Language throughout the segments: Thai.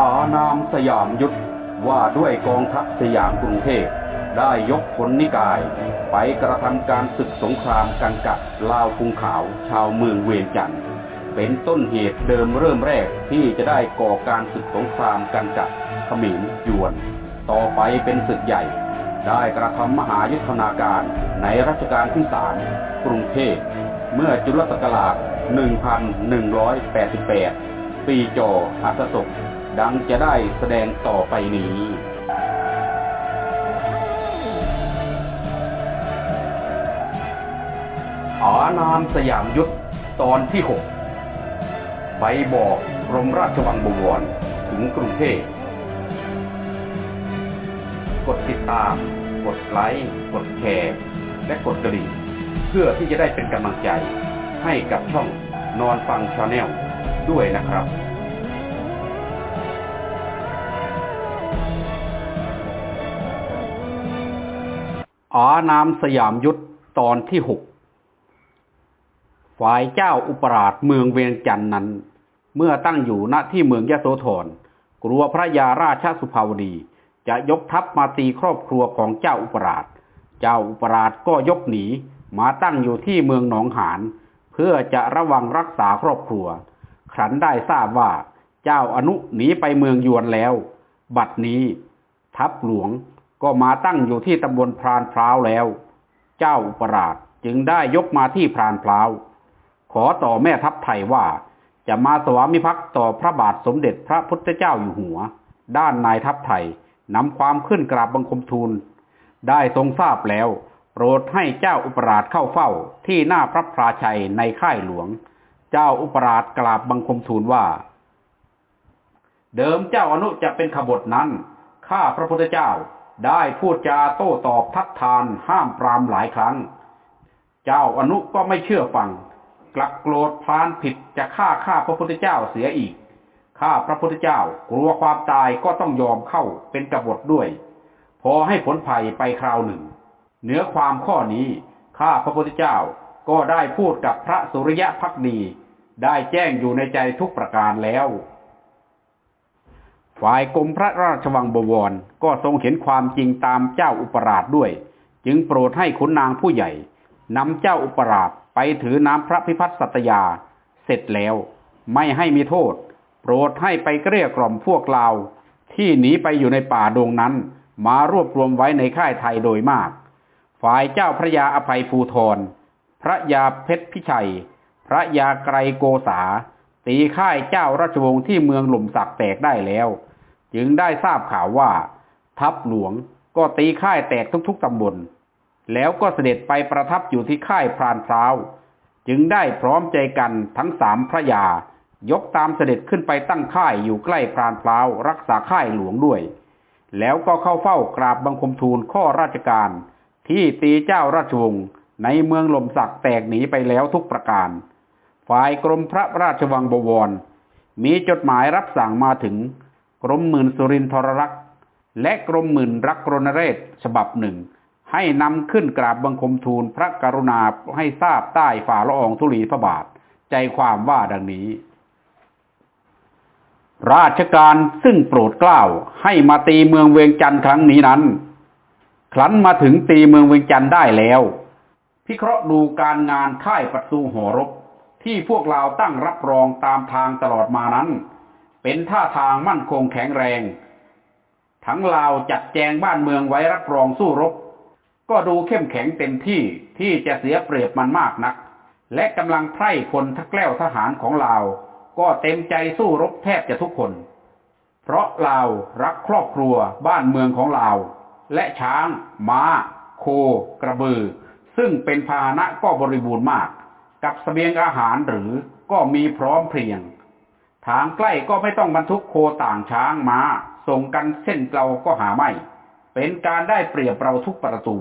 อานามสยามยุทธว่าด้วยกองทัพสยามกรุงเทพได้ยกผลนิกาย ไปกระทำการศึกสงครามกันกับลาวกรุงขาว ชาวเมืองเวียงจันทร์เป็นต้นเหตุเดิมเริ่มแรกที่จะได้ก่อการศึกสงครามกันกับเขมรยวน ต่อไปเป็นศึกใหญ่ ได้กระทำมหายุทธนาการในรัชกาลที่สามกรุงเทพเมื่อจุลศักราช 1188 ปีจออัสศก ดังจะได้แสดงต่อไปนี้อานามสยามยุทธตอนที่หกไปบอกกรมราชวังบวรถึงกรุงเทพ กดติดตาม กดไลค์ กดแชร์ และกดกระดิ่ง เพื่อที่จะได้เป็นกำลังใจให้กับช่องนอนฟังชาแนลด้วยนะครับ อานามสยามยุทธตอนที่หกฝ่ายเจ้าอุปราชเมืองเวียงจันทร์นั้น เมื่อตั้งอยู่ณที่เมืองยะโสธรกลัวพระยาราชสุภาวดี จะยกทัพมาตีครอบครัวของเจ้าอุปราช เจ้าอุปราชก็ยกหนีมาตั้งอยู่ที่เมืองหนองหานเพื่อจะระวังรักษาครอบครัว ครั้นได้ทราบว่า เจ้าอนุหนีไปเมืองยวนแล้ว บัดนี้ ทัพหลวง ก็มาตั้งอยู่ที่ตำบลพรานพร้าวแล้ว เจ้าอุปราชจึงได้ยกมาที่พรานพร้าวขอต่อแม่ทัพไทยว่าจะมาสวามิภักดิ์ต่อพระบาทสมเด็จพระพุทธเจ้าอยู่หัว ด้านนายทัพไทยนำความขึ้นกราบบังคมทูล ได้ทรงทราบแล้ว โปรดให้เจ้าอุปราชเข้าเฝ้าที่หน้าพระพราชัยในค่ายหลวง เจ้าอุปราชกราบบังคมทูลว่า เดิมเจ้าอนุจะเป็นขบฏนั้น ข้าพระพุทธเจ้า ได้พูดจาโต้ตอบทัดทานห้ามปรามหลายครั้ง เจ้าอนุก็ไม่เชื่อฟัง กลับโกรธพลานผิดจะฆ่าข้าพระพุทธเจ้าเสียอีกข้าพระพุทธเจ้ากลัวความตายก็ต้องยอมเข้าเป็นกบฏด้วย พอให้ผลภัยไปคราวหนึ่ง เหนือความข้อนี้ข้าพระพุทธเจ้าก็ได้พูดกับพระสุริยะพักดี ได้แจ้งอยู่ในใจทุกประการแล้ว ฝ่ายกรมพระราชวังบวรก็ทรงเห็นความจริงตามเจ้าอุปราชด้วย จึงโปรดให้ขุนนางผู้ใหญ่นำเจ้าอุปราชไปถือน้ำพระพิพัฒน์สัตยา เสร็จแล้วไม่ให้มีโทษ โปรดให้ไปเกลี้ยกล่อมพวกลาวที่หนีไปอยู่ในป่าดงนั้น มารวบรวมไว้ในค่ายไทยโดยมาก ฝ่ายเจ้าพระยาอภัยภูทรพระยาเพชรพิชัย พระยาไกรโกษา ตีค่ายเจ้าราชวงศ์ที่เมืองหล่มสักแตกได้แล้ว จึงได้ทราบข่าวว่า ทัพหลวงก็ตีค่ายแตกทุกๆตำบล แล้วก็เสด็จไปประทับอยู่ที่ค่ายพรานพร้าว จึงได้พร้อมใจกันทั้งสามพระยายกตามเสด็จขึ้นไปตั้งค่ายอยู่ใกล้พรานพร้าวรักษาค่ายหลวงด้วย แล้วก็เข้าเฝ้ากราบบังคมทูลข้อราชการ ที่ตีเจ้าราชวงศ์ในเมืองลมสักแตกหนีไปแล้วทุกประการ ฝ่ายกรมพระราชวังบวร มีจดหมายรับสั่งมาถึง กรมหมื่นสุรินทรรักษ์ และกรมหมื่นรักรณเรศฉบับหนึ่ง ให้นำขึ้นกราบบังคมทูลพระกรุณาให้ทราบใต้ฝ่าละอองธุลีพระบาท ใจความว่าดังนี้ ราชการซึ่งโปรดเกล้าให้มาตีเมืองเวียงจันทร์ครั้งนี้นั้น ครั้นมาถึงตีเมืองเวียงจันทร์ได้แล้วพิเคราะห์ดูการงานค่ายประตูหอรบที่พวกเราตั้งรับรองตามทางตลอดมานั้น เป็นท่าทางมั่นคงแข็งแรง ทั้งลาวจัดแจงบ้านเมืองไว้รับรองสู้รบ ก็ดูเข้มแข็งเต็มที่ที่จะเสียเปรียบมันมากนัก และกำลังไพร่พลทักแกล้วทหารของลาว ก็เต็มใจสู้รบแทบจะทุกคน เพราะลาวรักครอบครัวบ้านเมืองของลาว และช้าง ม้า โค กระบือ ซึ่งเป็นพาหนะก็บริบูรณ์มาก กับสเสบียงอาหารหรือก็มีพร้อมเพรียง ทางใกล้ก็ไม่ต้องบรรทุกโคต่างช้างมา ส่งกันเส้นเราก็หาไม่ เป็นการได้เปรียบเราทุกประตู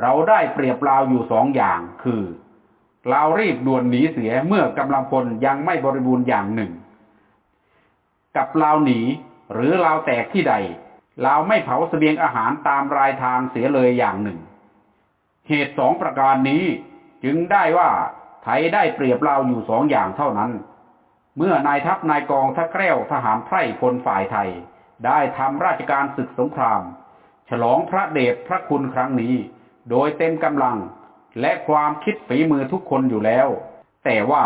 เราได้เปรียบเราอยู่สองอย่างคือเรารีบด่วนหนีเสียเมื่อกำลังพลยังไม่บริบูรณ์อย่างหนึ่ง กับเราหนีหรือเราแตกที่ใดเราไม่เผาสเสบียงอาหารตามรายทางเสียเลยอย่างหนึ่ง เหตุสองประการนี้จึงได้ว่าไทยได้เปรียบเราอยู่สองอย่างเท่านั้น เมื่อนายทัพนายกองทัพแกล้วทหารไพร่พลฝ่ายไทย ได้ทำราชการศึกสงคราม ฉลองพระเดชพระคุณครั้งนี้ โดยเต็มกำลังและความคิดฝีมือทุกคนอยู่แล้ว แต่ว่า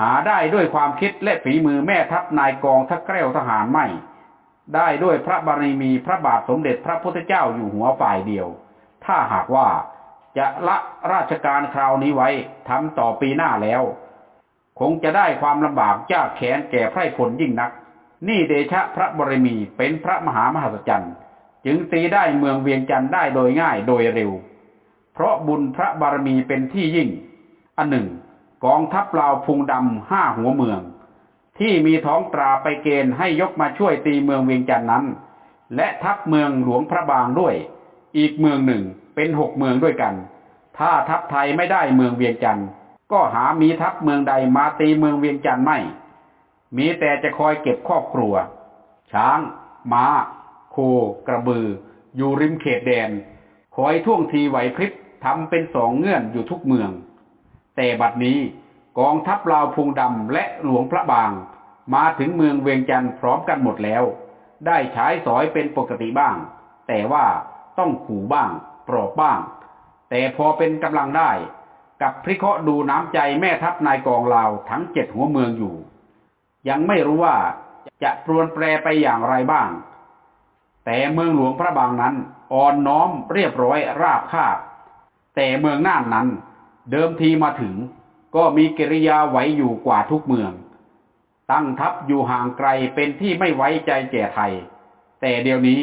หาได้ด้วยความคิดและฝีมือแม่ทัพนายกองทัพแกล้วทหารไม่ ได้ด้วยพระบารมีพระบาทสมเด็จพระพุทธเจ้าอยู่หัวฝ่ายเดียว ถ้าหากว่าจะละราชการคราวนี้ไว้ทำต่อปีหน้าแล้ว คงจะได้ความลำบากยากแค้นแก่ไพร่พลยิ่งนัก นี่เดชะพระบรมีเป็นพระมหามหัศจรรย์ จึงตีได้เมืองเวียงจันทร์ได้โดยง่ายโดยเร็ว เพราะบุญพระบารมีเป็นที่ยิ่ง อันหนึ่ง กองทัพลาวพุงดำห้าหัวเมือง ที่มีท้องตราไปเกณฑ์ให้ยกมาช่วยตีเมืองเวียงจันทร์นั้น และทัพเมืองหลวงพระบางด้วย อีกเมืองหนึ่งเป็นหกเมืองด้วยกัน ถ้าทัพไทยไม่ได้เมืองเวียงจันทร์ ก็หามีทัพเมืองใดมาตีเมืองเวียงจันทร์ไม่ มีแต่จะคอยเก็บครอบครัว ช้าง ม้า โค กระบือ อยู่ริมเขตแดน คอยท่วงทีไหวพริบทำเป็นสองเงื่อนอยู่ทุกเมือง แต่บัดนี้กองทัพลาวพุงดำและหลวงพระบาง มาถึงเมืองเวียงจันทร์พร้อมกันหมดแล้ว ได้ใช้สอยเป็นปกติบ้าง แต่ว่าต้องขู่บ้าง ปลอบบ้าง แต่พอเป็นกำลังได้ กับพริเคราะห์ดูน้ำใจแม่ทัพนายกองลาทั้งเจ็ดหัวเมืองอยู่ ยังไม่รู้ว่าจะปรวนแปรไปอย่างไรบ้าง แต่เมืองหลวงพระบางนั้นอ่อนน้อมเรียบร้อยราบคาบ แต่เมืองน่านนั้น เดิมทีมาถึง ก็มีกิริยาไหวอยู่กว่าทุกเมือง ตั้งทัพอยู่ห่างไกลเป็นที่ไม่ไว้ใจแก่ไทย แต่เดี๋ยวนี้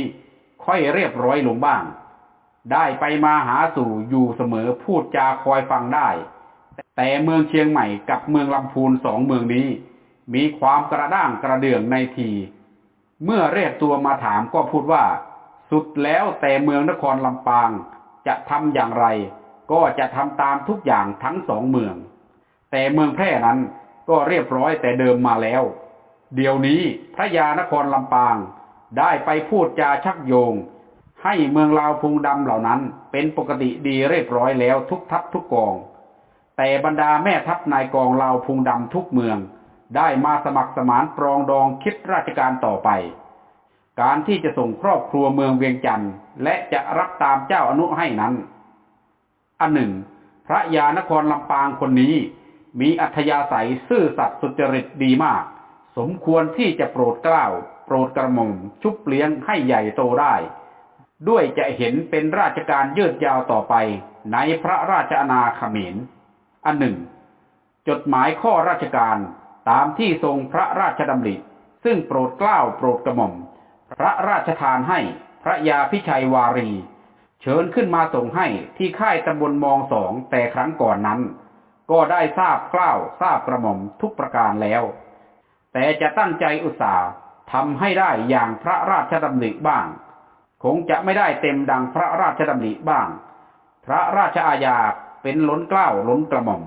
ค่อยเรียบร้อยลงบ้าง ได้ไปมาหาสู่อยู่เสมอพูดจาคอยฟังได้ แต่เมืองเชียงใหม่กับเมืองลำพูนสองเมืองนี้ มีความกระด้างกระเดื่องในที เมื่อเรียกตัวมาถามก็พูดว่า สุดแล้วแต่เมืองนครลำปางจะทำอย่างไร ก็จะทำตามทุกอย่างทั้งสองเมือง แต่เมืองแพร่นั้นก็เรียบร้อยแต่เดิมมาแล้ว เดี๋ยวนี้พระยานครลำปางได้ไปพูดจาชักโยง ให้เมืองลาวพุงดำเหล่านั้น เป็นปกติดีเรียบร้อยแล้วทุกทัพทุกกอง แต่บรรดาแม่ทัพนายกองลาวพุงดำทุกเมือง ได้มาสมัครสมานปรองดองคิดราชการต่อไป การที่จะส่งครอบครัวเมืองเวียงจันทร์และจะรับตามเจ้าอนุให้นั้น อันหนึ่ง พระยานครลำปางคนนี้มีอัธยาศัยซื่อสัตย์สุจริตดีมาก สมควรที่จะโปรดเกล้า โปรดกระหม่อมชุบเลี้ยงให้ใหญ่โตได้ ด้วยจะเห็นเป็นราชการยืดยาวต่อไปในพระราชอาณาเขมร อันหนึ่ง จดหมายข้อราชการตามที่ทรงพระราชดำริ ซึ่งโปรดเกล้าโปรดกระหม่อม พระราชทานให้พระยาพิชัยวารี เชิญขึ้นมาส่งให้ที่ค่ายตำบลมองสองแต่ครั้งก่อนนั้น ก็ได้ทราบเกล้าทราบกระหม่อมทุกประการแล้ว แต่จะตั้งใจอุตสาห์ทำให้ได้อย่างพระราชดำริบ้าง คงจะไม่ได้เต็มดังพระราชดำริบ้าง พระราชอาญาเป็นล้นเกล้าล้นกระหม่อม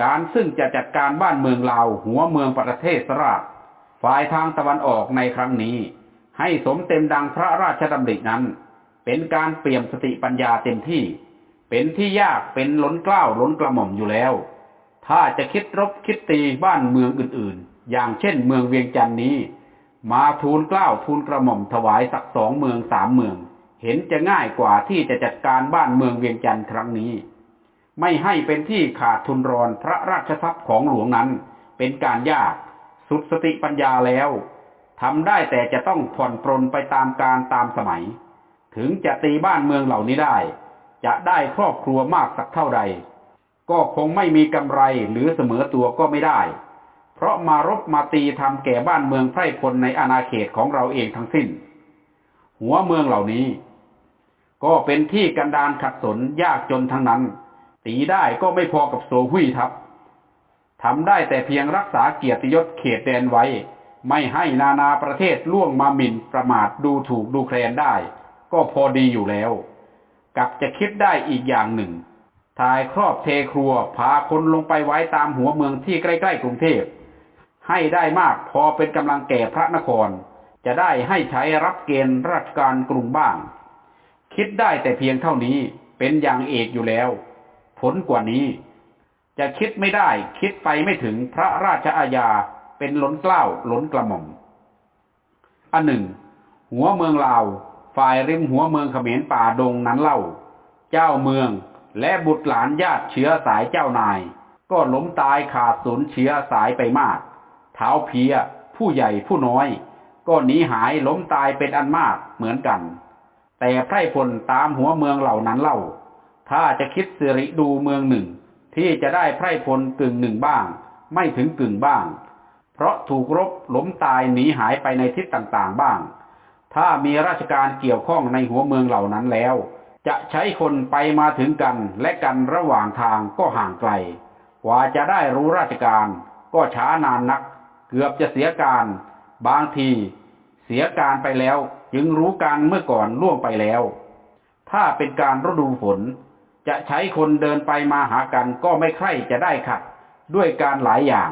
การซึ่งจะจัดการบ้านเมืองลาวหัวเมืองประเทศสราชฝ่ายทางตะวันออกในครั้งนี้ ให้สมเต็มดังพระราชดำรินั้น เป็นการเปี่ยมสติปัญญาเต็มที่ เป็นที่ยากเป็นล้นเกล้าล้นกระหม่อมอยู่แล้ว ถ้าจะคิดรบคิดตีบ้านเมืองอื่นๆ อย่างเช่นเมืองเวียงจันทร์นี้ มาทูลเกล้าทูลกระหม่อมถวายสักสองเมืองสามเมือง เห็นจะง่ายกว่าที่จะจัดการบ้านเมืองเวียงจันทร์ครั้งนี้ ไม่ให้เป็นที่ขาดทุนรอนพระราชทรัพย์ของหลวงนั้นเป็นการยากสุดสติปัญญาแล้วทำได้แต่จะต้องผ่อนปรนไปตามการตามสมัย ถึงจะตีบ้านเมืองเหล่านี้ได้ จะได้ครอบครัวมากสักเท่าใด ก็คงไม่มีกำไรหรือเสมอตัวก็ไม่ได้ เพราะมารบมาตีทำแก่บ้านเมืองไพร่พลในอาณาเขตของเราเองทั้งสิ้น หัวเมืองเหล่านี้ ก็เป็นที่กันดานขัดสนยากจนทั้งนั้น ตีได้ก็ไม่พอกับโซหุยทับทำได้แต่เพียงรักษาเกียรติยศเขตแดนไว้ ไม่ให้นานาประเทศล่วงมาหมิ่นประมาทดูถูกดูแคลนได้ ก็พอดีอยู่แล้ว กับจะคิดได้อีกอย่างหนึ่งทายครอบเทครัวพาคนลงไปไว้ตามหัวเมืองที่ใกล้ ๆ กรุงเทพ ให้ได้มากพอเป็นกำลังแก่พระนคร จะได้ให้ใช้รับเกณฑ์ราชการกรุงบ้าง คิดได้แต่เพียงเท่านี้เป็นอย่างเอกอยู่แล้ว ผลกว่านี้ จะคิดไม่ได้คิดไปไม่ถึงพระราชอาญาเป็นล้นเกล้าล้นกระหม่อมอันหนึ่ง หัวเมืองลาว ฝ่ายริมหัวเมืองเขมรป่าดงนั้นเล่า เจ้าเมืองและบุตรหลานญาติเชื้อสายเจ้านาย ก็ล้มตายขาดสูญเชื้อสายไปมาก เท้าเพีย ผู้ใหญ่ผู้น้อย ก็หนีหายล้มตายเป็นอันมากเหมือนกัน แต่ไพร่พลตามหัวเมืองเหล่านั้นเล่า ถ้าจะคิดสิริดูเมืองหนึ่ง ที่จะได้ไพร่พลกึ่งหนึ่งบ้าง ไม่ถึงกึ่งบ้าง เพราะถูกรบล้มตายหนีหายไปในทิศต่างๆบ้าง ถ้ามีราชการเกี่ยวข้องในหัวเมืองเหล่านั้นแล้วจะใช้คนไปมาถึงกันและกันระหว่างทางก็ห่างไกล กว่าจะได้รู้ราชการก็ช้านานนัก เกือบจะเสียการ บางทีเสียการไปแล้วจึงรู้การเมื่อก่อนล่วงไปแล้ว ถ้าเป็นการฤดูฝน จะใช้คนเดินไปมาหากันก็ไม่ใคร่จะได้ขัด ด้วยการหลายอย่าง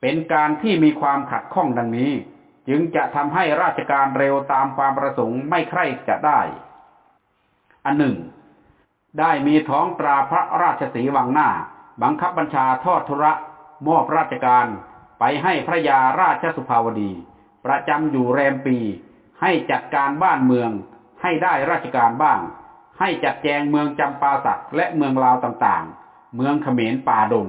เป็นการที่มีความขัดข้องดังนี้ จึงจะทำให้ราชการเร็วตามความประสงค์ไม่ใคร่จะได้ อันหนึ่ง ได้มีท้องตราพระราชสีวังหน้า บังคับบัญชาทอดทุระมอบราชการ ไปให้พระยาราชสุภาวดี ประจำอยู่แรมปี ให้จัดการบ้านเมือง ให้ได้ราชการบ้าง ให้จัดแจงเมืองจำปาสักและเมืองลาวต่างๆ เมืองเขมรป่าดง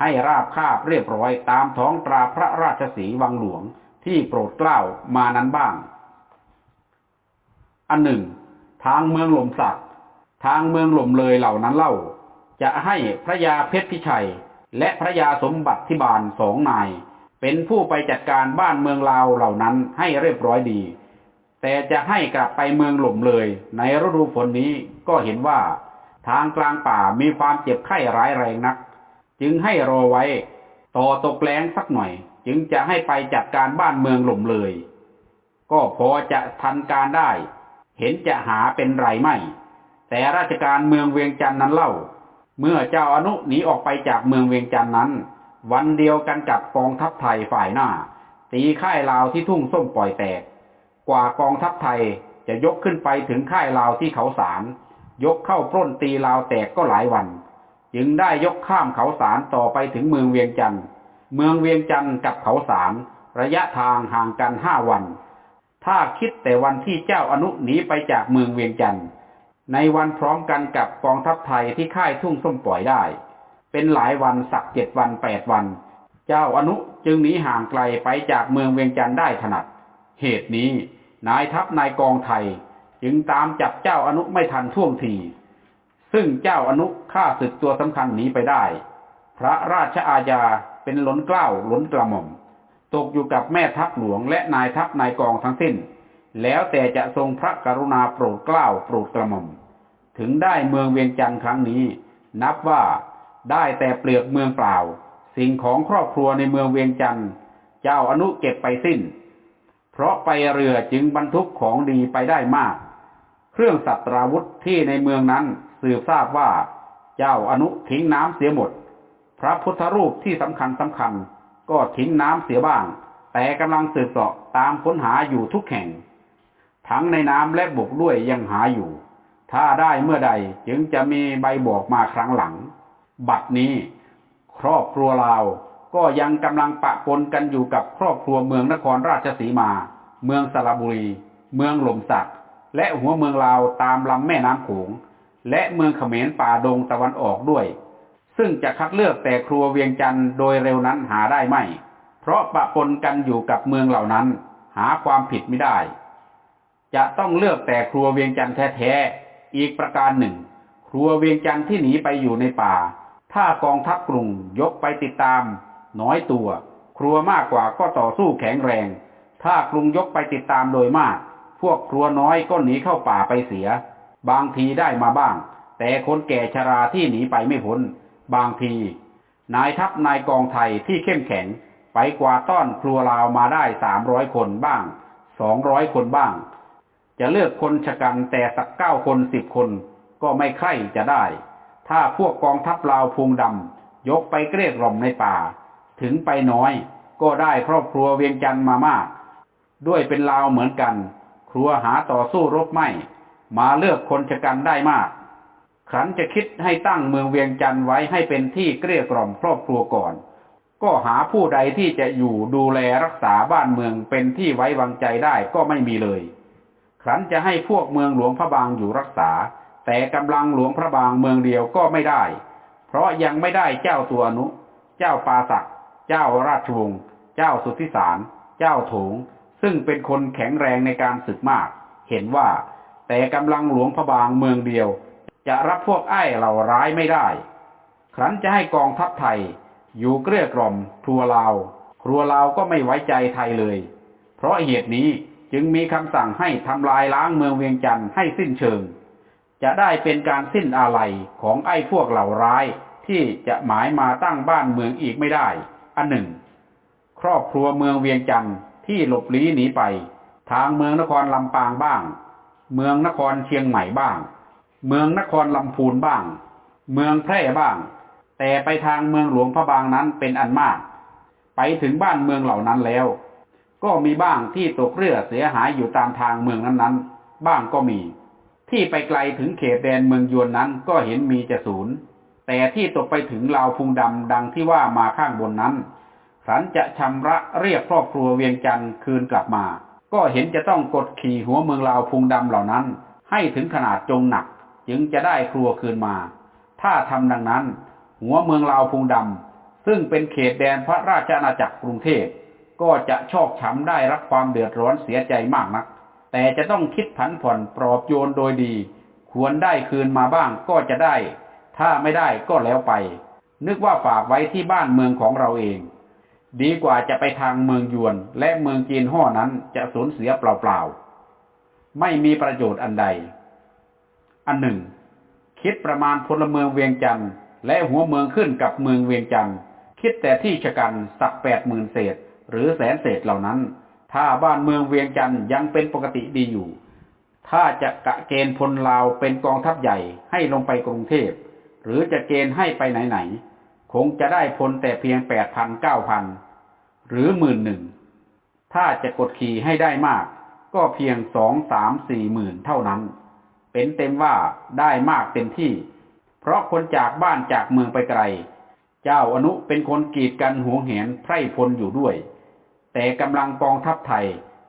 ให้ราบคาบเรียบร้อยตามท้องตราพระราชสีวังหลวงที่โปรดเกล้ามานั้นบ้าง อันหนึ่ง ทางเมืองหล่มสักทางเมืองหล่มเลยเหล่านั้นเล่า จะให้พระยาเพชรพิชัย และพระยาสมบัติทิบาลสองนาย เป็นผู้ไปจัดการบ้านเมืองลาวเหล่านั้นให้เรียบร้อยดี แต่จะให้กลับไปเมืองหล่มเลย ในฤดูฝนนี้ก็เห็นว่า ทางกลางป่ามีความเจ็บไข้ร้ายแรงนัก จึงให้รอไว้ ต่อตกแรงสักหน่อย จึงจะให้ไปจัดการบ้านเมืองหล่มเลย ก็พอจะทันการได้ เห็นจะหาเป็นไรไม่แต่ราชการเมืองเวียงจันทร์นั้นเล่า เมื่อเจ้าอนุหนีออกไปจากเมืองเวียงจันทร์นั้น วันเดียวกันกับกองทัพไทยฝ่ายหน้า ตีค่ายลาวที่ทุ่งส้มปล่อยแตก กว่ากองทัพไทยจะยกขึ้นไปถึงค่ายลาวที่เขาสาร ยกเข้าปล้นตีลาวแตกก็หลายวัน จึงได้ยกข้ามเขาสารต่อไปถึงเมืองเวียงจันทร์เมืองเวียงจันทร์กับเขาสาร ระยะทางห่างกันห้าวัน ถ้าคิดแต่วันที่เจ้าอนุหนีไปจากเมืองเวียงจันทร์ในวันพร้อมกันกับกองทัพไทยที่ค่ายทุ่งส้มปล่อยได้ เป็นหลายวันสักเจ็ดวันแปดวัน เจ้าอนุจึงหนีห่างไกลไปจากเมืองเวียงจันทร์ได้ถนัด เหตุนี้นายทัพนายกองไทย จึงตามจับเจ้าอนุไม่ทันท่วงที ซึ่งเจ้าอนุฆ่าศึกตัวสำคัญหนีไปได้ พระราชอาญาเป็นล้นเกล้าล้นกระหม่อม ตกอยู่กับแม่ทัพหลวงและนายทัพนายกองทั้งสิ้น แล้วแต่จะทรงพระกรุณาโปรดเกล้าโปรดกระหม่อม ถึงได้เมืองเวียงจันทร์ครั้งนี้ นับว่า ได้แต่เปลือกเมืองเปล่า สิ่งของครอบครัวในเมืองเวียงจันทร์เจ้าอนุเก็บไปสิ้น เพราะไปเรือจึงบรรทุกของดีไปได้มาก เครื่องสัตราวุธที่ในเมืองนั้นสืบทราบว่า เจ้าอนุทิ้งน้ำเสียหมด พระพุทธรูปที่สำคัญสำคัญก็ทิ้งน้ำเสียบ้าง แต่กำลังสืบเสาะตามค้นหาอยู่ทุกแห่ง ทั้งในน้ำและบกด้วยยังหาอยู่ ถ้าได้เมื่อใดจึงจะมีใบบอกมาครั้งหลัง บัดนี้ ครอบครัวเราก็ยังกำลังปะปนกันอยู่กับครอบครัวเมืองนครราชสีมา เมืองสระบุรี เมืองหล่มสัก และหัวเมืองลาวตามลำแม่น้ำโขง และเมืองเขมรป่าดงตะวันออกด้วย ซึ่งจะคัดเลือกแต่ครัวเวียงจันทร์โดยเร็วนั้นหาได้ไม่ เพราะปะปนกันอยู่กับเมืองเหล่านั้น หาความผิดไม่ได้ จะต้องเลือกแต่ครัวเวียงจันทร์แท้ๆ อีกประการหนึ่ง ครัวเวียงจันทร์ที่หนีไปอยู่ในป่า ถ้ากองทัพกรุงยกไปติดตาม น้อยตัว ครัวมากกว่าก็ต่อสู้แข็งแรง ถ้ากรุงยกไปติดตามโดยมาก พวกครัวน้อยก็หนีเข้าป่าไปเสีย บางทีได้มาบ้าง แต่คนแก่ชราที่หนีไปไม่พ้น บางที นายทัพนายกองไทยที่เข้มแข็ง ไปกว่าต้อนครัวลาวมาได้สามร้อยคนบ้างสองร้อยคนบ้าง จะเลือกคนชะกันแต่สักเก้าคนสิบคนก็ไม่ใคร่จะได้ ถ้าพวกกองทัพลาวพุงดำยกไปเกลี้ยกล่อมในป่า ถึงไปน้อย ก็ได้ครอบครัวเวียงจันทร์มามาก ด้วยเป็นลาวเหมือนกัน ครัวหาต่อสู้รบไม่ มาเลือกคนชะกันได้มาก ขันจะคิดให้ตั้งเมืองเวียงจันทร์ไว้ให้เป็นที่เกลี้ยกล่อมครอบครัวก่อน ก็หาผู้ใดที่จะอยู่ดูแลรักษาบ้านเมืองเป็นที่ไว้วางใจได้ก็ไม่มีเลยครั้นจะให้พวกเมืองหลวงพระบางอยู่รักษา แต่กำลังหลวงพระบางเมืองเดียวก็ไม่ได้ เพราะยังไม่ได้เจ้าตัวอนุ เจ้าปาศักเจ้าราชวงศ์เจ้าสุทธิสาร เจ้าถงซึ่งเป็นคนแข็งแรงในการศึกมาก เห็นว่า แต่กำลังหลวงพระบางเมืองเดียว จะรับพวกไอ้เหล่าร้ายไม่ได้ ครั้นจะให้กองทัพไทย อยู่เกลี้ยกล่อมครัวลาว ครัวลาวก็ไม่ไว้ใจไทยเลย เพราะเหตุนี้จึงมีคำสั่งให้ทำลายล้างเมืองเวียงจันทร์ให้สิ้นเชิง จะได้เป็นการสิ้นอาลัยของไอ้พวกเหล่าร้าย ที่จะหมายมาตั้งบ้านเมืองอีกไม่ได้ อันหนึ่ง ครอบครัวเมืองเวียงจันทร์ที่หลบลี้หนีไป ทางเมืองนครลำปางบ้าง เมืองนครเชียงใหม่บ้าง เมืองนครลำพูนบ้าง เมืองแพร่บ้าง แต่ไปทางเมืองหลวงพระบางนั้นเป็นอันมาก ไปถึงบ้านเมืองเหล่านั้นแล้ว ก็มีบ้างที่ตกเรือเสียหายอยู่ตามทางเมืองนั้นๆ บ้างก็มี ที่ไปไกลถึงเขตแดนเมืองยวนนั้นก็เห็นมีจะศูนย์ แต่ที่ตกไปถึงลาวพุงดำดังที่ว่ามาข้างบนนั้นขันจะชำระเรียกครอบครัวเวียงจันทร์คืนกลับมา ก็เห็นจะต้องกดขี่หัวเมืองลาวพุงดำเหล่านั้น ให้ถึงขนาดจงหนัก จึงจะได้ครัวคืนมา ถ้าทำดังนั้น หัวเมืองลาวพุงดำซึ่งเป็นเขตแดนพระราชอาณาจักรกรุงเทพก็จะชอกช้ำได้รับความเดือดร้อนเสียใจมากนัก แต่จะต้องคิดผันผ่อนปลอบโยนโดยดี ควรได้คืนมาบ้างก็จะได้ ถ้าไม่ได้ก็แล้วไป นึกว่าฝากไว้ที่บ้านเมืองของเราเอง ดีกว่าจะไปทางเมืองยวน และเมืองจีนห่อนั้นจะสูญเสียเปล่าๆ ไม่มีประโยชน์อันใด อันหนึ่ง คิดประมาณพลเมืองเวียงจันทร์และหัวเมืองขึ้นกับเมืองเวียงจันทร์คิดแต่ที่ชะกันสักแปดหมื่นเศษ หรือแสนเศษเหล่านั้น ถ้าบ้านเมืองเวียงจันทร์ยังเป็นปกติดีอยู่ ถ้าจะกะเกณฑ์พลลาวเป็นกองทัพใหญ่ให้ลงไปกรุงเทพ หรือจะเกณฑ์ให้ไปไหนๆ คงจะได้พลแต่เพียงแปดพันเก้าพันหรือหมื่นหนึ่ง ถ้าจะกดขี่ให้ได้มาก ก็เพียงสองสามสี่หมื่นเท่านั้น เป็นเต็มว่าได้มากเต็มที่ เพราะคนจากบ้านจากเมืองไปไกล เจ้าอนุเป็นคนกีดกันหวงแหนไพร่พลอยู่ด้วย แต่กำลังกองทัพไทย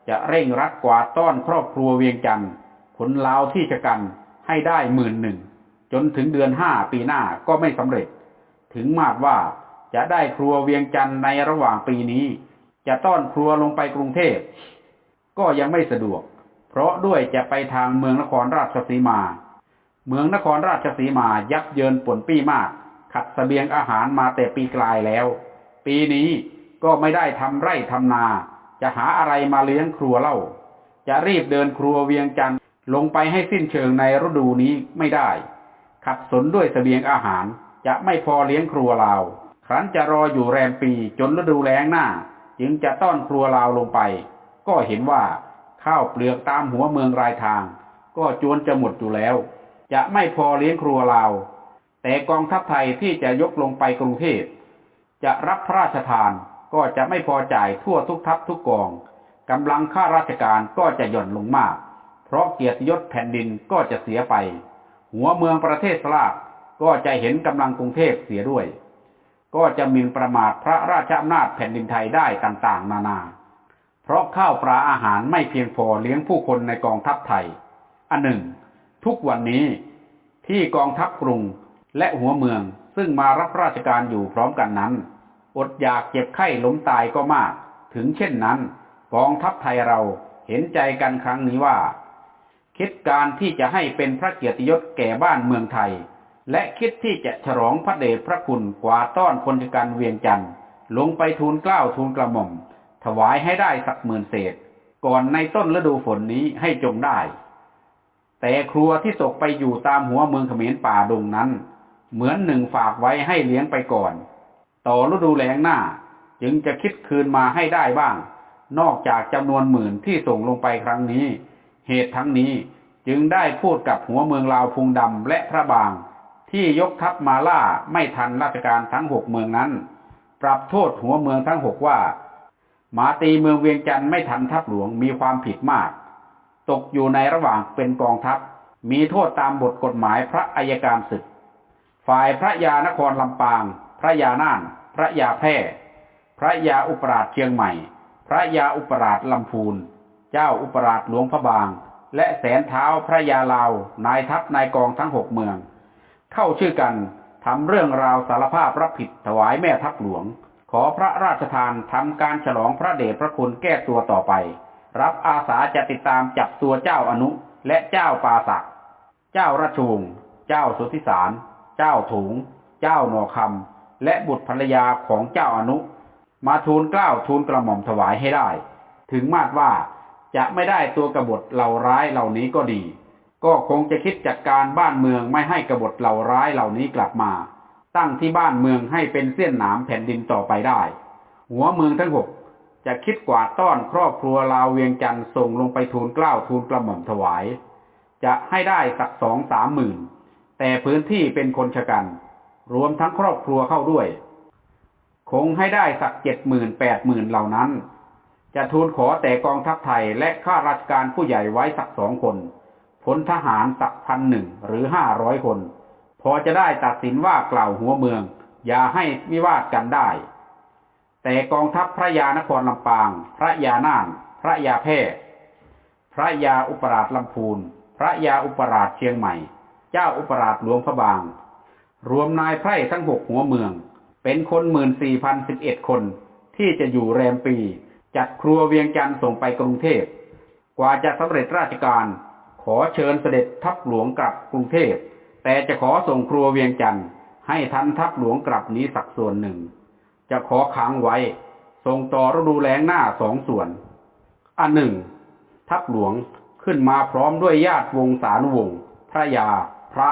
จะเร่งรัดกวาดต้อนครอบครัวเวียงจันทร์ผลลาวที่จะกันให้ได้หมื่นหนึ่งจนถึงเดือนห้าปีหน้าก็ไม่สำเร็จ ถึงมาดว่าจะได้ครัวเวียงจันทร์ในระหว่างปีนี้ จะต้อนครัวลงไปกรุงเทพ ก็ยังไม่สะดวก เพราะด้วยจะไปทางเมืองนครราชสีมา เมืองนครราชสีมายับเยินป่นปี้มาก ขัดสเสบียงอาหารมาแต่ปีกลายแล้ว ปีนี้ ก็ไม่ได้ทำไร่ทำนา จะหาอะไรมาเลี้ยงครัวเล่า จะรีบเดินครัวเวียงจันทร์ลงไปให้สิ้นเชิงในฤดูนี้ไม่ได้ ขัดสนด้วยสเสบียงอาหารจะไม่พอเลี้ยงครัวลาว ครั้นจะรออยู่แรมปีจนฤดูแล้งหน้า จึงจะต้อนครัวลาวลงไป ก็เห็นว่าข้าวเปลือกตามหัวเมืองรายทาง ก็จวนจะหมดอยู่แล้ว จะไม่พอเลี้ยงครัวลาว แต่กองทัพไทยที่จะยกลงไปกรุงเทพจะรับพระราชทาน ก็จะไม่พอจ่ายทั่วทุกทัพทุกกองกำลังข้าราชการก็จะหย่อนลงมาก เพราะเกียรติยศแผ่นดินก็จะเสียไป หัวเมืองประเทศสลาบก็จะเห็นกำลังกรุงเทพเสียด้วย ก็จะมินประมาทพระราชอำนาจแผ่นดินไทยได้ต่างๆ นานา เพราะข้าวปลาอาหารไม่เพียงพอเลี้ยงผู้คนในกองทัพไทย อันหนึ่ง ทุกวันนี้ที่กองทัพกรุงและหัวเมืองซึ่งมารับราชการอยู่พร้อมกันนั้น อดอยากเจ็บไข้ล้มตายก็มาก ถึงเช่นนั้นกองทัพไทยเราเห็นใจกันครั้งนี้ว่า คิดการที่จะให้เป็นพระเกียรติยศแก่บ้านเมืองไทย และคิดที่จะฉลองพระเดชพระคุณกว่าต้อนคนจัการเวียงจันทร์ลงไปทูลเกล้าทูลกระหม่อม ถวายให้ได้สักหมื่นเศษ ก่อนในต้นฤดูฝนนี้ให้จงได้ แต่ครัวที่ตกไปอยู่ตามหัวเมืองเขมรป่าดงนั้น เหมือนหนึ่งฝากไว้ให้เลี้ยงไปก่อน ต่อฤดูแล้งหน้า จึงจะคิดคืนมาให้ได้บ้าง นอกจากจำนวนหมื่นที่ส่งลงไปครั้งนี้ เหตุทั้งนี้จึงได้พูดกับหัวเมืองลาวพุงดำและพระบาง ที่ยกทัพมาล่าไม่ทันราชการทั้งหกเมืองนั้น ปรับโทษหัวเมืองทั้งหกว่ามาตีเมืองเวียงจันทร์ไม่ทันทัพหลวงมีความผิดมาก ตกอยู่ในระหว่างเป็นกองทัพ มีโทษตามบทกฎหมายพระอัยการศึก ฝ่ายพระยานครลำปาง พระยาน่าน พระยาแพร่ พระยาอุปราชเชียงใหม่ พระยาอุปราชลำพูน เจ้าอุปราชหลวงพระบาง และแสนเท้าพระยาลาว นายทัพนายกองทั้งหกเมือง เข้าชื่อกันทำเรื่องราวสารภาพรับผิดถวายแม่ทัพหลวง ขอพระราชทานทำการฉลองพระเดชพระคุณแก้ตัวต่อไป รับอาสาจะติดตามจับตัวเจ้าอนุและเจ้าปาศักเจ้าราชวงเจ้าสุทธิสาร เจ้าถุง เจ้าหนอคำ และบุตรภรรยาของเจ้าอนุ มาทูลเกล้าทูลกระหม่อมถวายให้ได้ ถึงมาดว่าจะไม่ได้ตัวกบฏเหล่าร้ายเหล่านี้ก็ดี ก็คงจะคิดจัดการบ้านเมืองไม่ให้กบฏเหล่าร้ายเหล่านี้กลับมา ตั้งที่บ้านเมืองให้เป็นเส้นหนามแผ่นดินต่อไปได้ หัวเมืองทั้งหกจะคิดกวาดต้อนครอบครัวลาวเวียงจันทร์ส่งลงไปทูลเกล้าทูลกระหม่อมถวาย จะให้ได้สักสองสามหมื่น แต่พื้นที่เป็นคนชะกัน รวมทั้งครอบครัวเข้าด้วย คงให้ได้สักเจ็ดหมื่นแปดหมื่นเหล่านั้น จะทูลขอแต่กองทัพไทยและข้าราชการผู้ใหญ่ไว้สักสองคนพลทหารสักพันหนึ่งหรือห้าร้อยคน พอจะได้ตัดสินว่ากล่าวหัวเมือง อย่าให้วิวาทกันได้ แต่กองทัพพระยานครลำปาง พระยาน่าน พระยาแพร่พระยาอุปราชลำพูน พระยาอุปราชเชียงใหม่ เจ้าอุปราชหลวงพระบาง รวมนายไพร่ทั้งหกหัวเมือง เป็นคนหมื่นสี่พันสิบเอ็ดคน ที่จะอยู่แรมปี จัดครัวเวียงจันทร์ส่งไปกรุงเทพ กว่าจะสำเร็จราชการ ขอเชิญเสด็จทัพหลวงกลับกรุงเทพ แต่จะขอส่งครัวเวียงจันทร์ให้ทันทัพหลวงกลับนี้สักส่วนหนึ่ง จะขอค้างไว้ส่งต่อฤดูแล้งหน้าสองส่วน อันหนึ่ง ทัพหลวงขึ้นมาพร้อมด้วยญาติวงศานุวงศ์พระยา พระ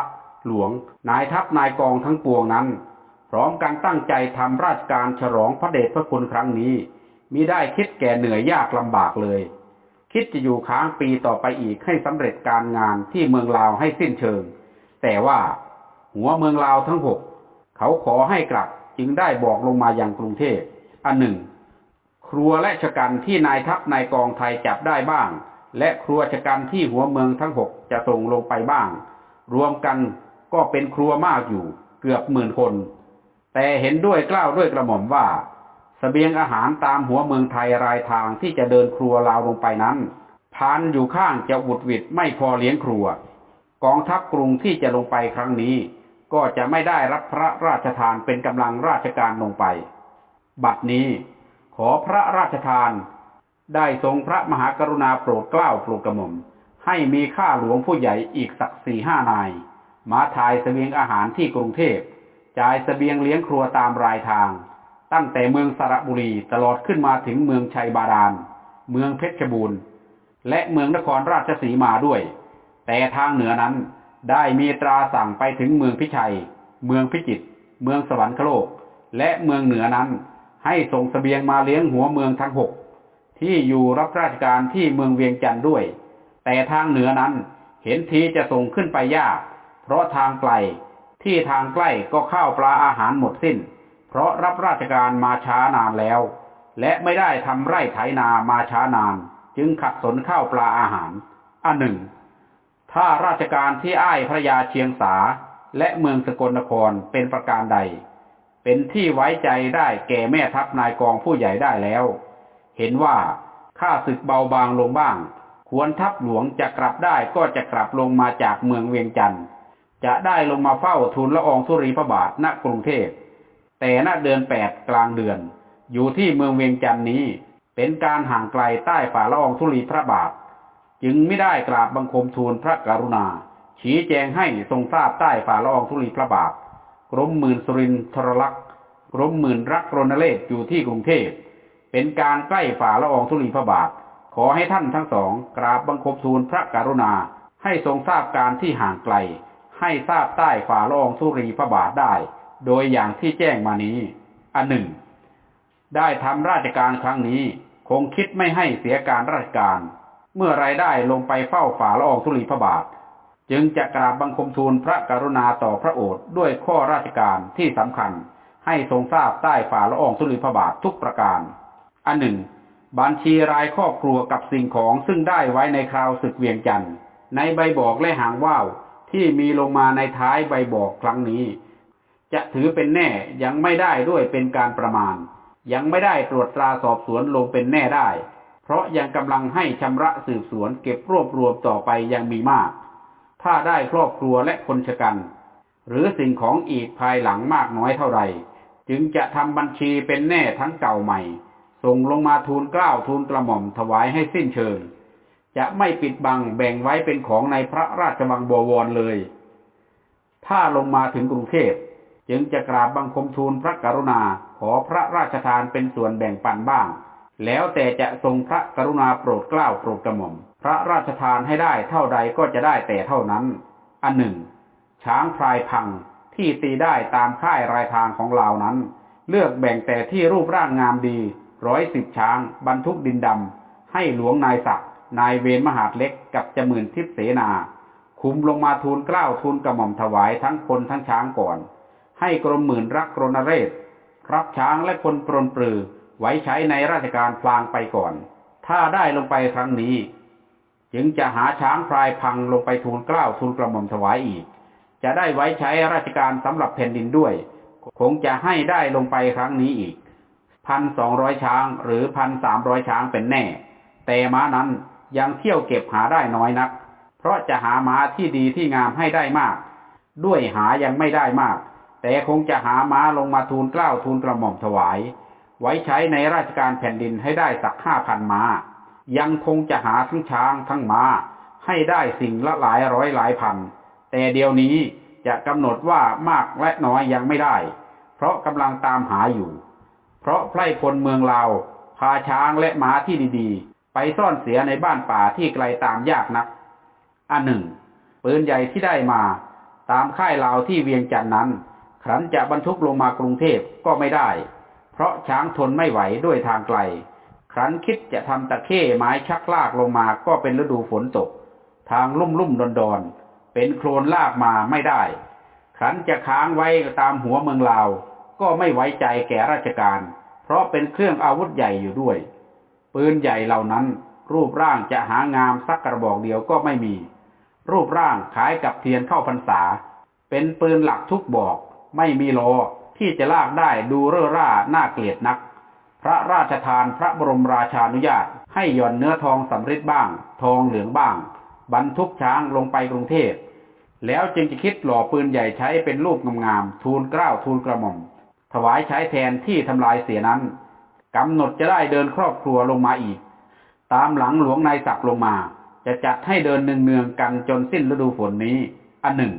หลวง นายทัพนายกองทั้งปวงนั้น พร้อมกันตั้งใจทำราชการฉลองพระเดชพระคุณครั้งนี้มิได้คิดแก่เหนื่อยยากลำบากเลย คิดจะอยู่ค้างปีต่อไปอีกให้สำเร็จการงานที่เมืองลาวให้สิ้นเชิง แต่ว่าหัวเมืองลาวทั้งหกเขาขอให้กลับจึงได้บอกลงมาอย่างกรุงเทพอันหนึ่ง ครัวและชะกันที่นายทัพนายกองไทยจับได้บ้าง และครัวชะกันที่หัวเมืองทั้งหกจะส่งลงไปบ้าง รวมกัน ก็เป็นครัวมากอยู่เกือบหมื่นคน แต่เห็นด้วยกล้าวด้วยกระหม่อมว่าสเสบียงอาหารตามหัวเมืองไทยรายทางที่จะเดินครัวลาวลงไปนั้นพันอยู่ข้างจะบุดวิดไม่พอเลี้ยงครัว กองทัพกรุงที่จะลงไปครั้งนี้ ก็จะไม่ได้รับพระราชทานเป็นกำลังราชการลงไป บัดนี้ขอพระราชทาน ได้ทรงพระมหากรุณาโปรดเกล้าโปรดกระหม่อมให้มีข้าหลวงผู้ใหญ่อีกสักสี่ห้านาย มาทายสเสบียงอาหารที่กรุงเทพจ่ายสเสบียงเลี้ยงครัวตามรายทาง ตั้งแต่เมืองสระบุรีตลอดขึ้นมาถึงเมืองชัยบาดาล เมืองเพชรบูรณ์ และเมืองนครราชสีมาด้วย แต่ทางเหนือนั้นได้มีตราสั่งไปถึงเมืองพิชัย เมืองพิจิตร เมืองสวรรคโลก และเมืองเหนือนั้น ให้ส่งสเสบียงมาเลี้ยงหัวเมืองทั้งหกที่อยู่รับราชการที่เมืองเวียงจันทร์ด้วย แต่ทางเหนือนั้นเห็นทีจะส่งขึ้นไปยาก เพราะทางไกลที่ทางใกล้ก็ข้าวปลาอาหารหมดสิ้น เพราะรับราชการมาช้านานแล้ว และไม่ได้ทำไร่ไถนามาช้านาน จึงขัดสนข้าวปลาอาหาร อันหนึ่ง ถ้าราชการที่อ้ายพระยาเชียงสาและเมืองสกลนครเป็นประการใด เป็นที่ไว้ใจได้แก่แม่ทัพนายกองผู้ใหญ่ได้แล้ว เห็นว่าข้าศึกเบาบางลงบ้าง ควรทัพหลวงจะกลับได้ก็จะกลับลงมาจากเมืองเวียงจันทร์ จะได้ลงมาเฝ้าทูลละอองธุรีพระบาทณกรุงเทพ แต่ณเดือนแปดกลางเดือน อยู่ที่เมืองเวียงจันทร์นี้ เป็นการห่างไกลใต้ฝ่าละอองธุรีพระบาท จึงไม่ได้กราบบังคมทูลพระกรุณา ชี้แจงให้ทรงทราบใต้ฝ่าละอองธุลีพระบาทกรมหมื่นสุรินทรลักษณ์กรมหมื่นรักรณเลศอยู่ที่กรุงเทพ เป็นการใกล้ฝ่าละอองธุลีพระบาท ขอให้ท่านทั้งสองกราบบังคมทูลพระกรุณาให้ทรงทราบการที่ห่างไกล ให้ทราบใต้ฝ่าละองธุลีพระบาทได้ โดยอย่างที่แจ้งมานี้ อันหนึ่ง ได้ทำราชการครั้งนี้ คงคิดไม่ให้เสียการราชการ เมื่อไรายได้ลงไปเฝ้าฝ่าละองธุลีพระบาท จึงจะกราบบังคมทูลพระกรุณาต่อพระโอษฐ์ด้วยข้อราชการที่สำคัญ ให้ทรงทราบใต้ฝ่าละอองธุลีพระบาททุกประการ อันหนึ่ง บัญชีรายครอบครัวกับสิ่งของซึ่งได้ไว้ในคราวศึกเวียงจันทร์ในใบบอกและหางว่าว ที่มีลงมาในท้ายใบบอกครั้งนี้ จะถือเป็นแน่ยังไม่ได้ด้วยเป็นการประมาณ ยังไม่ได้ตรวจตราสอบสวนลงเป็นแน่ได้ เพราะยังกำลังให้ชำระสืบสวนเก็บรวบรวมต่อไปยังมีมาก ถ้าได้ครอบครัวและคนชกัน หรือสิ่งของอีกภายหลังมากน้อยเท่าไรจึงจะทำบัญชีเป็นแน่ทั้งเก่าใหม่ ส่งลงมาทูลเกล้าทูลกระหม่อมถวายให้สิ้นเชิง จะไม่ปิดบังแบ่งไว้เป็นของในพระราชวังบวรเลย ถ้าลงมาถึงกรุงเทพจึงจะกราบบังคมทูลพระกรุณาขอพระราชทานเป็นส่วนแบ่งปันบ้าง แล้วแต่จะทรงพระกรุณาโปรดเกล้าโปรดกระหม่อม พระราชทานให้ได้เท่าใดก็จะได้แต่เท่านั้น อันหนึ่ง ช้างพลายพังที่ตีได้ตามค่ายรายทางของเรานั้น เลือกแบ่งแต่ที่รูปร่างงามดีร้อยสิบช้าง บรรทุกดินดำให้หลวงนายศักดิ์ นายเวรมหาดเล็กกับจมื่นทิพเสนา คุมลงมาทูลเกล้าทูลกระหม่อมถวายทั้งคนทั้งช้างก่อน ให้กรมหมื่นรักกรณเรศ รับช้างและคนปรนปรือไว้ใช้ในราชการพลางไปก่อน ถ้าได้ลงไปครั้งนี้ จึงจะหาช้างพลายพังลงไปทูลเกล้าทูลกระหม่อมถวายอีก จะได้ไว้ใช้ราชการสำหรับแผ่นดินด้วย คงจะให้ได้ลงไปครั้งนี้อีกพันสองร้อยช้างหรือพันสามร้อยช้างเป็นแน่ แต่ม้านั้น ยังเที่ยวเก็บหาได้น้อยนัก เพราะจะหาม้าที่ดีที่งามให้ได้มาก ด้วยหายังไม่ได้มาก แต่คงจะหาม้าลงมาทูลเกล้าทูลกระหม่อมถวาย ไว้ใช้ในราชการแผ่นดินให้ได้สักห้าพันม้า ยังคงจะหาทั้งช้างทั้งม้า ให้ได้สิ่งละหลายร้อยหลายพัน แต่เดี๋ยวนี้จะกำหนดว่ามากและน้อยยังไม่ได้ เพราะกำลังตามหาอยู่ เพราะไพร่พลเมืองลาวพาช้างและม้าที่ดีๆ ไปซ่อนเสียในบ้านป่าที่ไกลตามยากนัก อันหนึ่ง ปืนใหญ่ที่ได้มา ตามค่ายลาวที่เวียงจันทน์นั้นครั้นจะบรรทุกลงมากรุงเทพก็ไม่ได้ เพราะช้างทนไม่ไหวด้วยทางไกล ครั้นคิดจะทำตะเข้ไม้ชักลากลงมาก็เป็นฤดูฝนตก ทางลุ่มลุ่มดอนดอนเป็นโคลนลากมาไม่ได้ ครั้นจะค้างไว้ตามหัวเมืองลาว ก็ไม่ไว้ใจแก่ราชการ เพราะเป็นเครื่องอาวุธใหญ่อยู่ด้วย ปืนใหญ่เหล่านั้น รูปร่างจะหางามสักกระบอกเดียวก็ไม่มี รูปร่างคล้ายกับเทียนเข้าพรรษา เป็นปืนหลักทุกบอก ไม่มีล้อที่จะลากได้ดูเร่อร่าน่าเกลียดนัก พระราชทานพระบรมราชานุญาต ให้หย่อนเนื้อทองสำริดบ้าง ทองเหลืองบ้าง บรรทุกช้างลงไปกรุงเทพแล้วจึงจะคิดหล่อปืนใหญ่ใช้เป็นรูปงามๆทูลเกล้าทูลกระหม่อมถวายใช้แทนที่ทำลายเสียนั้น กำหนดจะได้เดินครอบครัวลงมาอีก ตามหลังหลวงนายศักลงมา จะจัดให้เดินเนืองๆกันจนสิ้นฤดูฝนนี้ อันหนึ่ง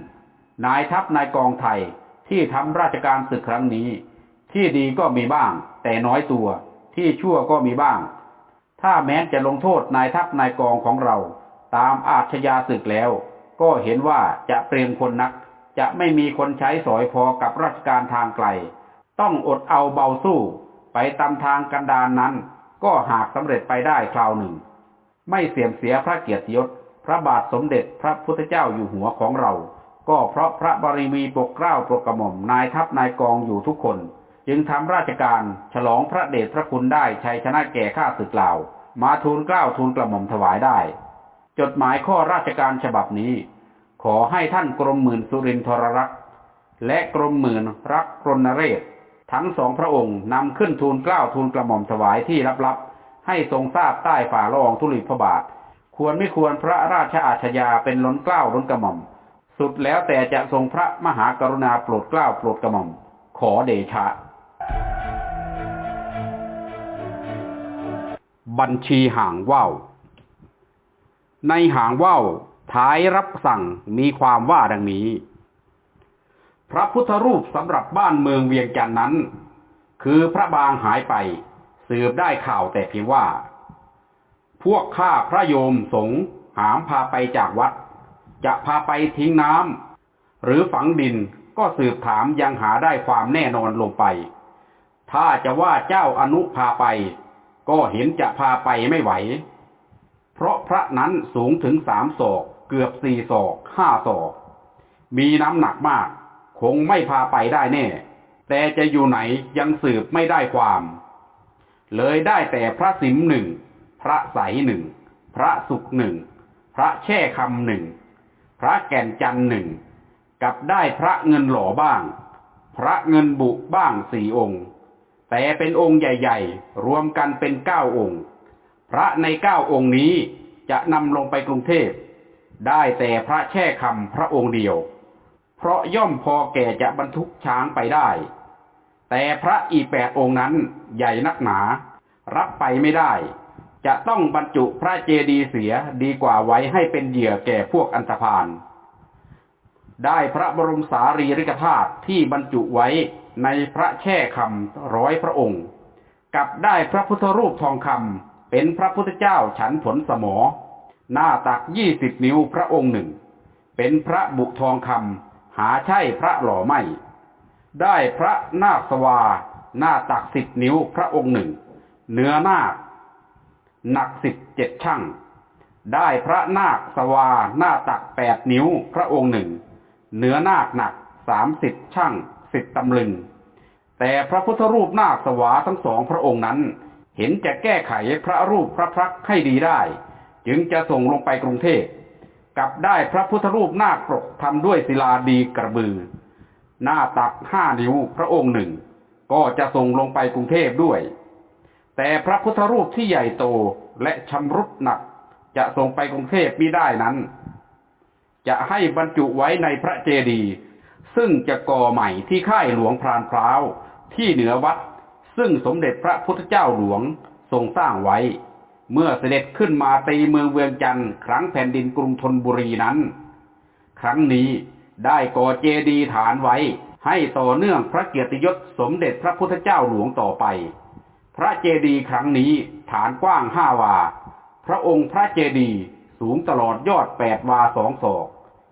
นายทัพนายกองไทยที่ทำราชการศึกครั้งนี้ ที่ดีก็มีบ้าง แต่น้อยตัว ที่ชั่วก็มีบ้าง ถ้าแม้จะลงโทษนายทัพนายกองของเรา ตามอาชญาศึกแล้ว ก็เห็นว่าจะเปรียงคนนัก จะไม่มีคนใช้สอยพอกับราชการทางไกล ต้องอดเอาเบาสู้ ไปตามทางกันดานนั้น ก็หากสำเร็จไปได้คราวหนึ่ง ไม่เสื่อมเสียพระเกียรติยศ พระบาทสมเด็จพระพุทธเจ้าอยู่หัวของเรา ก็เพราะพระบารมีปกเกล้าปกกระหม่อมนายทัพนายกองอยู่ทุกคน จึงทำราชการฉลองพระเดชพระคุณได้ชัยชนะแก่ข้าศึกเหล่า มาทูลเกล้าทูลกระหม่อมถวายได้ จดหมายข้อราชการฉบับนี้ ขอให้ท่านกรมหมื่นสุรินทรรักษ์และกรมหมื่นรักกรณเรศ ทั้งสองพระองค์นำขึ้นทูลเกล้าทูลกระหม่อมถวายที่ลับๆ ให้ทรงทราบใต้ฝ่าละอองธุลีพระบาท ควรไม่ควรพระราชอาชญาเป็นล้นเกล้าล้นกระหม่อม สุดแล้วแต่จะทรงพระมหากรุณาโปรดเกล้าโปรดกระหม่อม ขอเดชะ บัญชีห่างว่าวในหางว่าวท้ายรับสั่งมีความว่าดังนี้ พระพุทธรูปสำหรับบ้านเมืองเวียงจันทน์นั้น คือพระบางหายไป สืบได้ข่าวแต่เพียงว่า พวกข้าพระโยมสงหามพาไปจากวัด จะพาไปทิ้งน้ำหรือฝังดินก็สืบถามยังหาได้ความแน่นอนลงไป ถ้าจะว่าเจ้าอนุพาไป ก็เห็นจะพาไปไม่ไหว เพราะพระนั้นสูงถึงสามศอก เกือบสี่ศอกห้าศอก มีน้ำหนักมาก งไม่พาไปได้แน่ แต่จะอยู่ไหนยังสืบไม่ได้ความ เลยได้แต่พระสิมหนึ่ง พระใสหนึ่ง พระสุขหนึ่ง พระแช่คำหนึ่ง พระแก่นจันหนึ่ง กับได้พระเงินหล่อบ้าง พระเงินบุบ้างสี่องค์แแต่เป็นองค์ใหญ่ ๆ รวมกันเป็นเก้าองค์ พระในเก้าองค์นี้จะนำลงไปกรุงเทพได้แต่พระแช่คำพระองค์เดียว เพราะย่อมพอแก่จะบรรทุกช้างไปได้ แต่พระอีแปดองค์นั้นใหญ่นักหนา รับไปไม่ได้ จะต้องบรรจุพระเจดีเสียดีกว่าไว้ให้เป็นเหยื่อแก่พวกอันธพาลได้พระบรมสารีริกธาตุที่บรรจุไว้ในพระแช่คำร้อยพระองค์ กับได้พระพุทธรูปทองคำเป็นพระพุทธเจ้าฉันผลสมอ หน้าตักยี่สิบนิ้วพระองค์หนึ่ง เป็นพระบุทองคำ หาใช่พระหล่อไม่ ได้พระนาคสวา หน้าตักสิบนิ้วพระองค์หนึ่ง เนื้อนาคหนักสิบเจ็ดช่างได้พระนาคสวา หน้าตักแปดนิ้วพระองค์หนึ่ง เนื้อนาคหนักสามสิบช่างสิบตำลึง แต่พระพุทธรูปนาคสวาทั้งสองพระองค์นั้น เห็นจะแก้ไขพระรูปพระพักให้ดีได้ จึงจะส่งลงไปกรุงเทพ กับได้พระพุทธรูปหน้าคปรกทำด้วยศิลาดีกระบือ หน้าตักห้านิ้วพระองค์หนึ่ง ก็จะส่งลงไปกรุงเทพด้วย แต่พระพุทธรูปที่ใหญ่โตและชำรุดหนักจะส่งไปกรุงเทพไม่ได้นั้น จะให้บรรจุไว้ในพระเจดีย์ซึ่งจะก่อใหม่ที่ค่ายหลวงพรานพร้าวที่เหนือวัด ซึ่งสมเด็จพระพุทธเจ้าหลวงทรงสร้างไว้ เมื่อเสด็จขึ้นมาตีเมืองเวียงจันทร์ครั้งแผ่นดินกรุงธนบุรีนั้น ครั้งนี้ได้ก่อเจดีย์ฐานไว้ ให้ต่อเนื่องพระเกียรติยศสมเด็จพระพุทธเจ้าหลวงต่อไป พระเจดีย์ครั้งนี้ฐานกว้างห้าวา พระองค์พระเจดีย์สูงตลอดยอดแปดวาสองศอก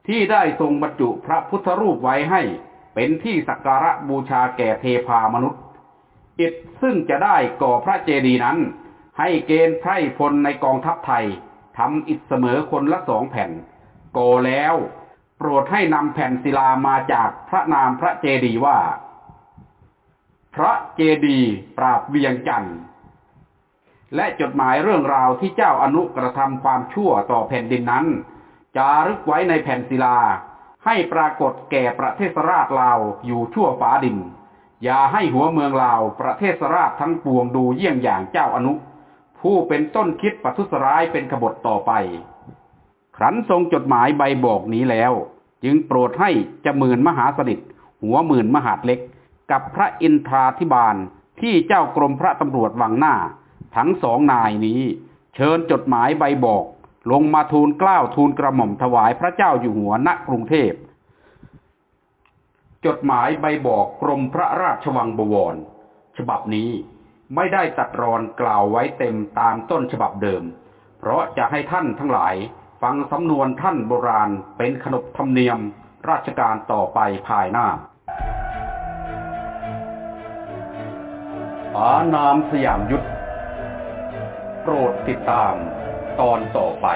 ที่ได้ทรงบรรจุพระพุทธรูปไว้ให้เป็นที่สักการะบูชาแก่เทพามนุษย์อิฐซึ่งจะได้ก่อพระเจดีย์นั้น ให้เกณฑ์ไพร่พลในกองทัพไทยทำอิฐเสมอคนละสองแผ่นก่อแล้ว โปรดให้นำแผ่นศิลามาจากพระนามพระเจดีว่า พระเจดีปราบเวียงจันทร์และจดหมายเรื่องราวที่เจ้าอนุกระทำความชั่วต่อแผ่นดินนั้น จารึกไว้ในแผ่นศิลา ให้ปรากฏแก่ประเทศราชลาวอยู่ชั่วฝาดิน อย่าให้หัวเมืองลาวประเทศราชทั้งปวงดูเยี่ยงอย่างเจ้าอนุ ผู้เป็นต้นคิดประทุษร้ายเป็นขบฏต่อไป ครั้นทรงจดหมายใบบอกนี้แล้ว จึงโปรดให้จมื่นมหาสนิทหัวหมื่นมหาดเล็ก กับพระอินทราธิบาลที่เจ้ากรมพระตำรวจวังหน้า ทั้งสองนายนี้ เชิญจดหมายใบบอก ลงมาทูลกล้าวทูลกระหม่อมถวายพระเจ้าอยู่หัวณกรุงเทพจดหมายใบบอกกรมพระราชวังบวร ฉบับนี้ ไม่ได้ตัดรอนกล่าวไว้เต็มตามต้นฉบับเดิม เพราะจะให้ท่านทั้งหลายฟังสำนวนท่านโบราณเป็นขนบธรรมเนียมราชการต่อไปภายหน้าอานามสยามยุทธโปรดติดตามตอนต่อไป